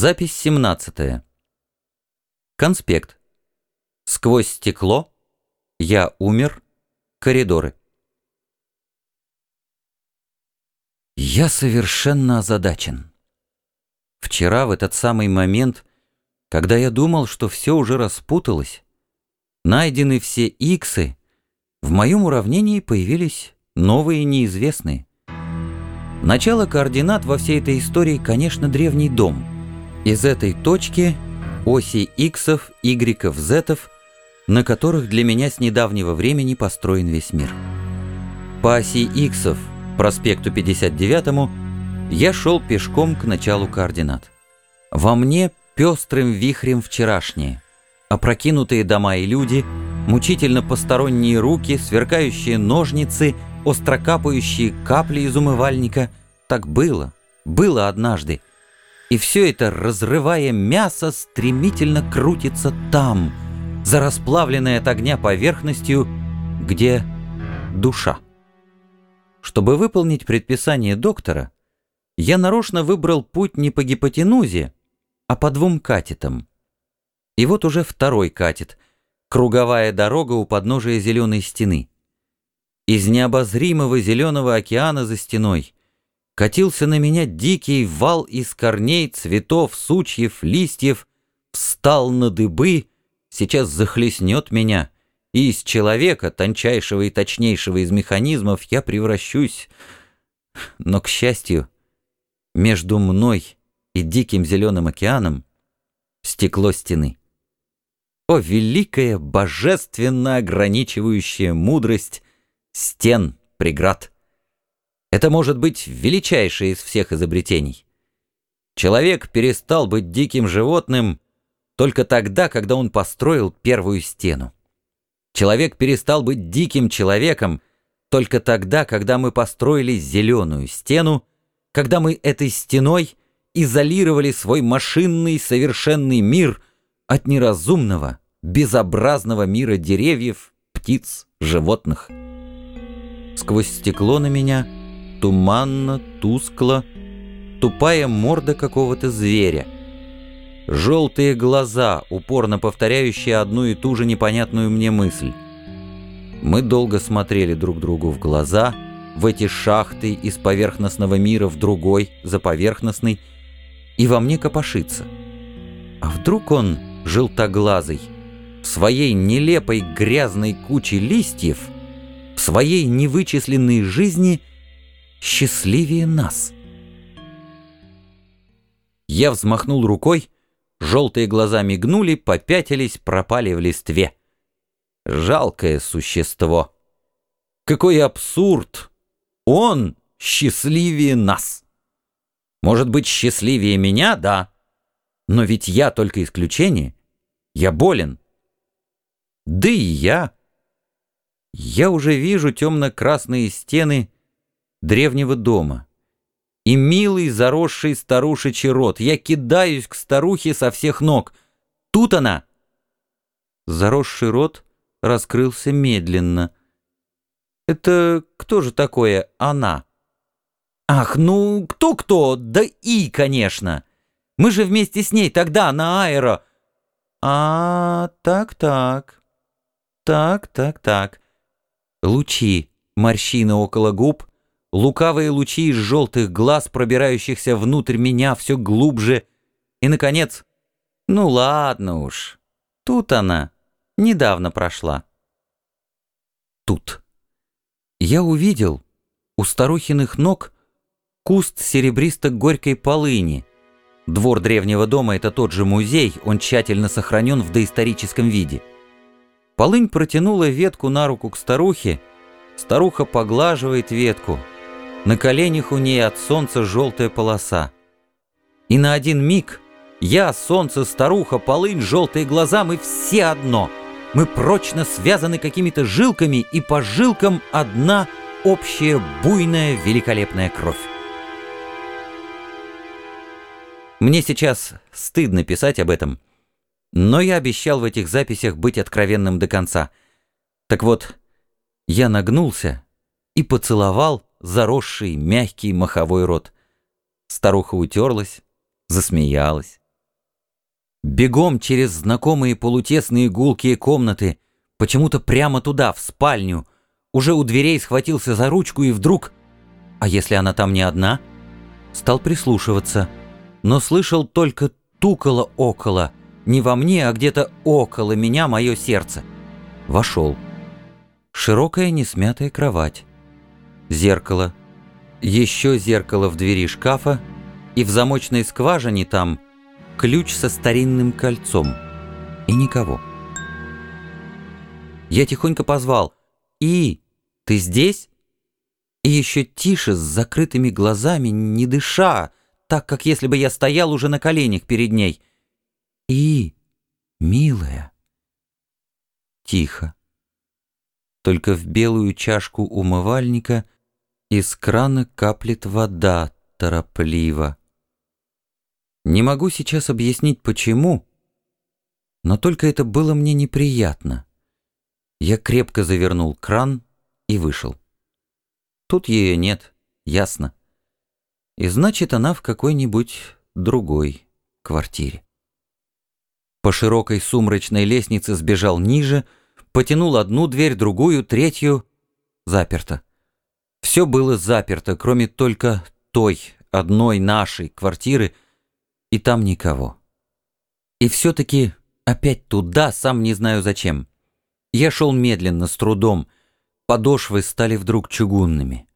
Запись 17. Конспект. Сквозь стекло. Я умер. Коридоры. Я совершенно озадачен. Вчера, в этот самый момент, когда я думал, что все уже распуталось, найдены все иксы, в моем уравнении появились новые неизвестные. Начало координат во всей этой истории, конечно, древний дом — из этой точки оси иксов, игреков, зетов, на которых для меня с недавнего времени построен весь мир. По оси иксов, проспекту 59 я шел пешком к началу координат. Во мне пестрым вихрем вчерашние, опрокинутые дома и люди, мучительно посторонние руки, сверкающие ножницы, острокапающие капли из умывальника. Так было, было однажды, и все это, разрывая мясо, стремительно крутится там, за расплавленной от огня поверхностью, где душа. Чтобы выполнить предписание доктора, я нарочно выбрал путь не по гипотенузе, а по двум катетам. И вот уже второй катет, круговая дорога у подножия зеленой стены. Из необозримого зеленого океана за стеной — Катился на меня дикий вал из корней, цветов, сучьев, листьев, Встал на дыбы, сейчас захлестнет меня, И из человека, тончайшего и точнейшего из механизмов, Я превращусь. Но, к счастью, между мной и диким зеленым океаном Стекло стены. О, великая, божественно ограничивающая мудрость Стен, преград! Это может быть величайшее из всех изобретений. Человек перестал быть диким животным только тогда, когда он построил первую стену. Человек перестал быть диким человеком только тогда, когда мы построили зеленую стену, когда мы этой стеной изолировали свой машинный совершенный мир от неразумного, безобразного мира деревьев, птиц, животных. Сквозь стекло на меня — туманно, тускло, тупая морда какого-то зверя. Желтые глаза, упорно повторяющие одну и ту же непонятную мне мысль. Мы долго смотрели друг другу в глаза, в эти шахты из поверхностного мира в другой, за поверхностный, и во мне копошится. А вдруг он, желтоглазый, в своей нелепой грязной куче листьев, в своей невычисленной жизни — счастливее нас. Я взмахнул рукой, желтые глаза мигнули, попятились, пропали в листве. Жалкое существо. Какой абсурд! Он счастливее нас. Может быть, счастливее меня, да. Но ведь я только исключение. Я болен. Да и я. Я уже вижу темно-красные стены древнего дома. И милый заросший старушечий рот. Я кидаюсь к старухе со всех ног. Тут она! Заросший рот раскрылся медленно. Это кто же такое она? Ах, ну кто-кто? Да и, конечно. Мы же вместе с ней тогда на аэро. А, так-так. Так-так-так. Лучи, морщины около губ, лукавые лучи из желтых глаз, пробирающихся внутрь меня все глубже. И, наконец, ну ладно уж, тут она, недавно прошла. Тут. Я увидел у старухиных ног куст серебристо-горькой полыни. Двор древнего дома — это тот же музей, он тщательно сохранен в доисторическом виде. Полынь протянула ветку на руку к старухе, старуха поглаживает ветку — на коленях у ней от солнца желтая полоса. И на один миг я, солнце, старуха, полынь, желтые глаза, мы все одно. Мы прочно связаны какими-то жилками, и по жилкам одна общая буйная великолепная кровь. Мне сейчас стыдно писать об этом, но я обещал в этих записях быть откровенным до конца. Так вот, я нагнулся и поцеловал заросший, мягкий маховой рот. Старуха утерлась, засмеялась. Бегом через знакомые полутесные гулкие комнаты, почему-то прямо туда, в спальню. Уже у дверей схватился за ручку и вдруг... А если она там не одна? Стал прислушиваться, но слышал только тукало около, не во мне, а где-то около меня мое сердце. Вошел. Широкая несмятая кровать. Зеркало. Еще зеркало в двери шкафа, и в замочной скважине там ключ со старинным кольцом. И никого. Я тихонько позвал «И, ты здесь?» И еще тише, с закрытыми глазами, не дыша, так, как если бы я стоял уже на коленях перед ней. «И, милая». Тихо. Только в белую чашку умывальника из крана каплет вода торопливо. Не могу сейчас объяснить, почему, но только это было мне неприятно. Я крепко завернул кран и вышел. Тут ее нет, ясно. И значит, она в какой-нибудь другой квартире. По широкой сумрачной лестнице сбежал ниже, потянул одну дверь, другую, третью. Заперто. Все было заперто, кроме только той, одной нашей квартиры — и там никого. И все-таки опять туда, сам не знаю зачем. Я шел медленно, с трудом. Подошвы стали вдруг чугунными.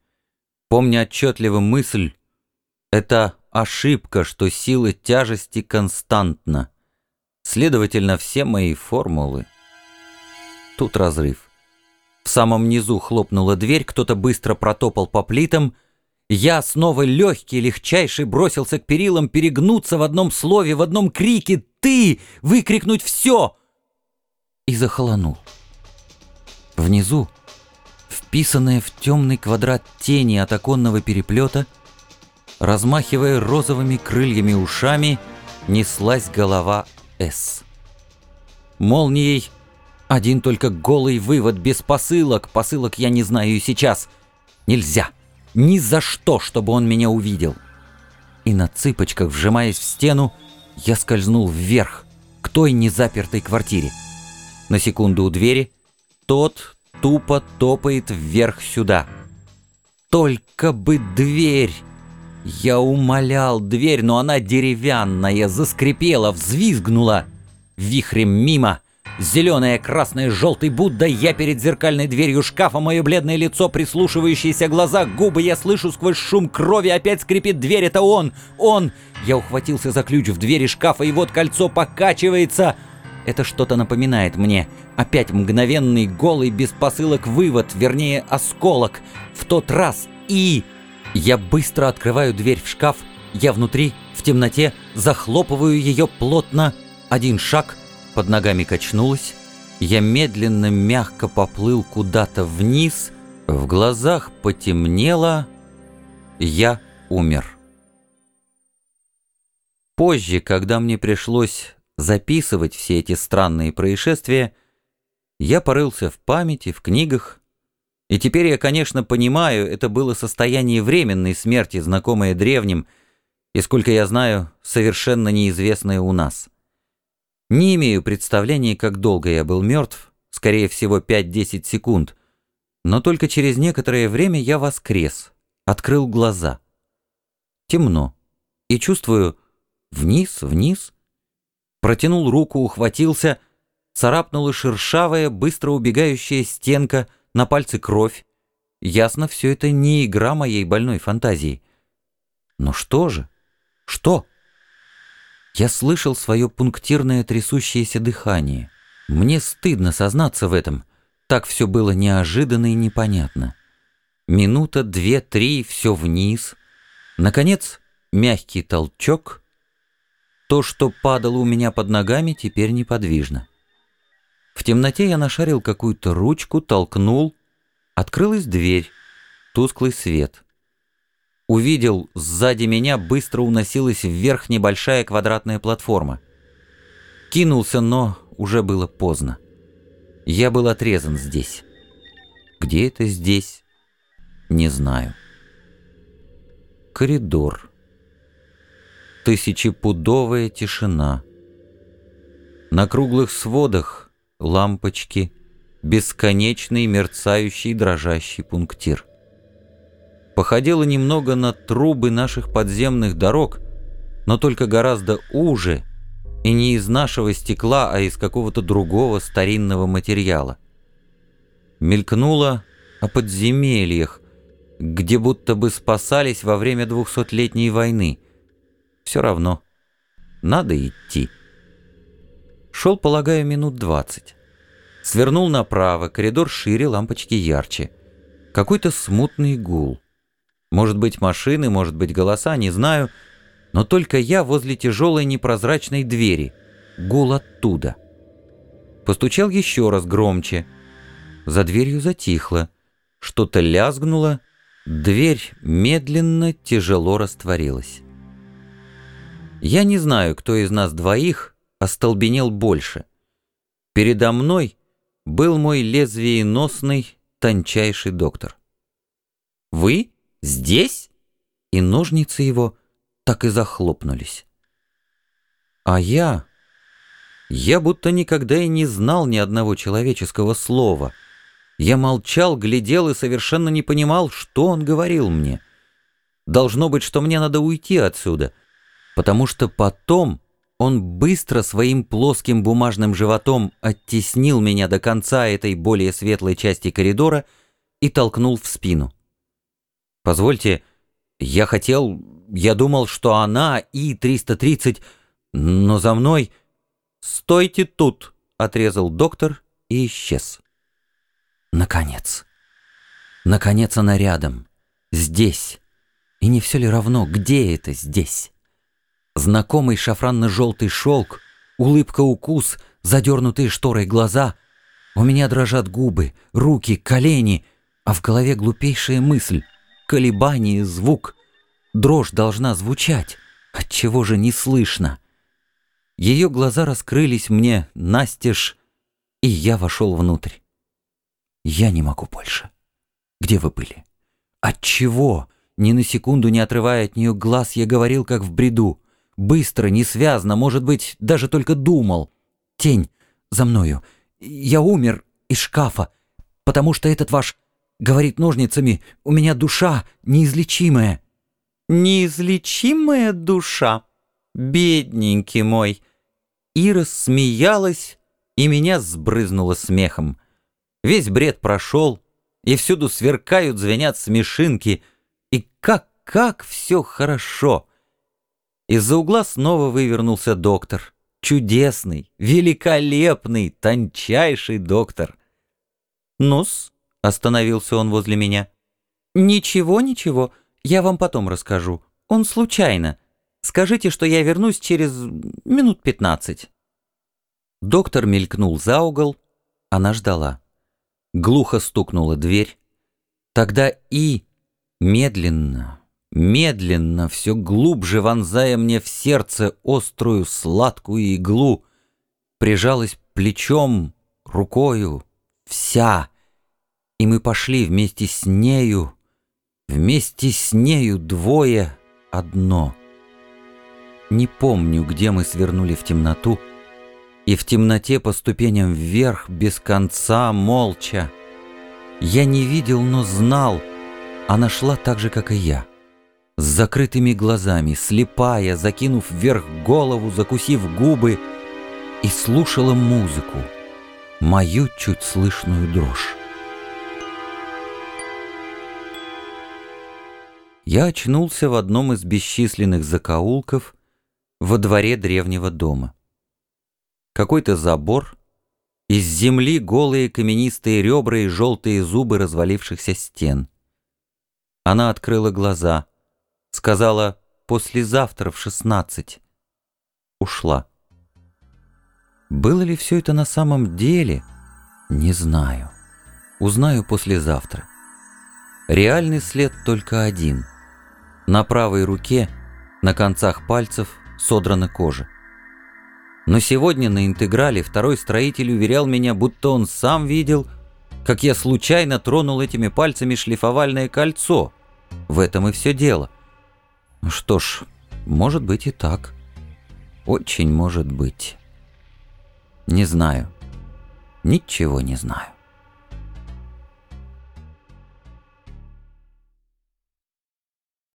Помня отчетливо мысль, это ошибка, что сила тяжести константна. Следовательно, все мои формулы. Тут разрыв. В самом низу хлопнула дверь, кто-то быстро протопал по плитам — я снова легкий, легчайший бросился к перилам, перегнуться в одном слове, в одном крике «Ты!» выкрикнуть «Все!» и захолонул. Внизу, вписанная в темный квадрат тени от оконного переплета, размахивая розовыми крыльями ушами, неслась голова «С». Молнией один только голый вывод, без посылок, посылок я не знаю и сейчас. Нельзя. Ни за что, чтобы он меня увидел. И на цыпочках, вжимаясь в стену, я скользнул вверх, к той незапертой квартире. На секунду у двери тот тупо топает вверх сюда. Только бы дверь! Я умолял дверь, но она деревянная, заскрипела, взвизгнула. Вихрем мимо — Зеленая, красная, желтый Будда, я перед зеркальной дверью шкафа, мое бледное лицо, прислушивающиеся глаза, губы, я слышу сквозь шум крови, опять скрипит дверь, это он, он! Я ухватился за ключ в двери шкафа, и вот кольцо покачивается. Это что-то напоминает мне. Опять мгновенный, голый, без посылок вывод, вернее, осколок. В тот раз и... Я быстро открываю дверь в шкаф, я внутри, в темноте, захлопываю ее плотно. Один шаг — под ногами качнулось, я медленно, мягко поплыл куда-то вниз, в глазах потемнело, я умер. Позже, когда мне пришлось записывать все эти странные происшествия, я порылся в памяти, в книгах, и теперь я, конечно, понимаю, это было состояние временной смерти, знакомое древним, и, сколько я знаю, совершенно неизвестное у нас. Не имею представления, как долго я был мертв, скорее всего 5-10 секунд, но только через некоторое время я воскрес, открыл глаза. Темно. И чувствую вниз, вниз. Протянул руку, ухватился, царапнула шершавая, быстро убегающая стенка, на пальце кровь. Ясно, все это не игра моей больной фантазии. Но что же? Что? Я слышал свое пунктирное трясущееся дыхание. Мне стыдно сознаться в этом. Так все было неожиданно и непонятно. Минута, две, три, все вниз. Наконец, мягкий толчок. То, что падало у меня под ногами, теперь неподвижно. В темноте я нашарил какую-то ручку, толкнул. Открылась дверь. Тусклый свет увидел, сзади меня быстро уносилась вверх небольшая квадратная платформа. Кинулся, но уже было поздно. Я был отрезан здесь. Где это здесь? Не знаю. Коридор. Тысячепудовая тишина. На круглых сводах лампочки, бесконечный мерцающий дрожащий пунктир. Походило немного на трубы наших подземных дорог, но только гораздо уже и не из нашего стекла, а из какого-то другого старинного материала. Мелькнуло о подземельях, где будто бы спасались во время двухсотлетней войны. Все равно, надо идти. Шел, полагаю, минут двадцать. Свернул направо, коридор шире, лампочки ярче. Какой-то смутный гул. Может быть, машины, может быть, голоса, не знаю. Но только я возле тяжелой непрозрачной двери. Гул оттуда. Постучал еще раз громче. За дверью затихло. Что-то лязгнуло. Дверь медленно, тяжело растворилась. Я не знаю, кто из нас двоих остолбенел больше. Передо мной был мой лезвиеносный, тончайший доктор. «Вы?» Здесь? И ножницы его так и захлопнулись. А я... Я будто никогда и не знал ни одного человеческого слова. Я молчал, глядел и совершенно не понимал, что он говорил мне. Должно быть, что мне надо уйти отсюда, потому что потом он быстро своим плоским бумажным животом оттеснил меня до конца этой более светлой части коридора и толкнул в спину. Позвольте, я хотел... Я думал, что она И-330, но за мной... «Стойте тут!» — отрезал доктор и исчез. Наконец. Наконец она рядом. Здесь. И не все ли равно, где это здесь? Знакомый шафранно-желтый шелк, улыбка-укус, задернутые шторой глаза. У меня дрожат губы, руки, колени, а в голове глупейшая мысль колебание, звук. Дрожь должна звучать. Отчего же не слышно? Ее глаза раскрылись мне настежь, и я вошел внутрь. Я не могу больше. Где вы были? Отчего? Ни на секунду не отрывая от нее глаз, я говорил, как в бреду. Быстро, несвязно, может быть, даже только думал. Тень за мною. Я умер из шкафа, потому что этот ваш Говорит ножницами, у меня душа неизлечимая. Неизлечимая душа? Бедненький мой. Ира смеялась и меня сбрызнула смехом. Весь бред прошел, и всюду сверкают, звенят смешинки. И как, как все хорошо. Из-за угла снова вывернулся доктор. Чудесный, великолепный, тончайший доктор. Ну-с, Остановился он возле меня. «Ничего, ничего, я вам потом расскажу. Он случайно. Скажите, что я вернусь через минут пятнадцать». Доктор мелькнул за угол, она ждала. Глухо стукнула дверь. Тогда и медленно, медленно, все глубже вонзая мне в сердце острую сладкую иглу, прижалась плечом, рукою, вся — и мы пошли вместе с нею, вместе с нею двое одно. Не помню, где мы свернули в темноту, и в темноте по ступеням вверх, без конца, молча. Я не видел, но знал, она шла так же, как и я. С закрытыми глазами, слепая, закинув вверх голову, закусив губы, и слушала музыку, мою чуть слышную дрожь. Я очнулся в одном из бесчисленных закоулков во дворе древнего дома. Какой-то забор, из земли голые каменистые ребра и желтые зубы развалившихся стен. Она открыла глаза, сказала «послезавтра в шестнадцать». Ушла. Было ли все это на самом деле? Не знаю. Узнаю послезавтра. Реальный след только один — на правой руке, на концах пальцев, содрана кожа. Но сегодня на интеграле второй строитель уверял меня, будто он сам видел, как я случайно тронул этими пальцами шлифовальное кольцо. В этом и все дело. Что ж, может быть и так. Очень может быть. Не знаю. Ничего не знаю.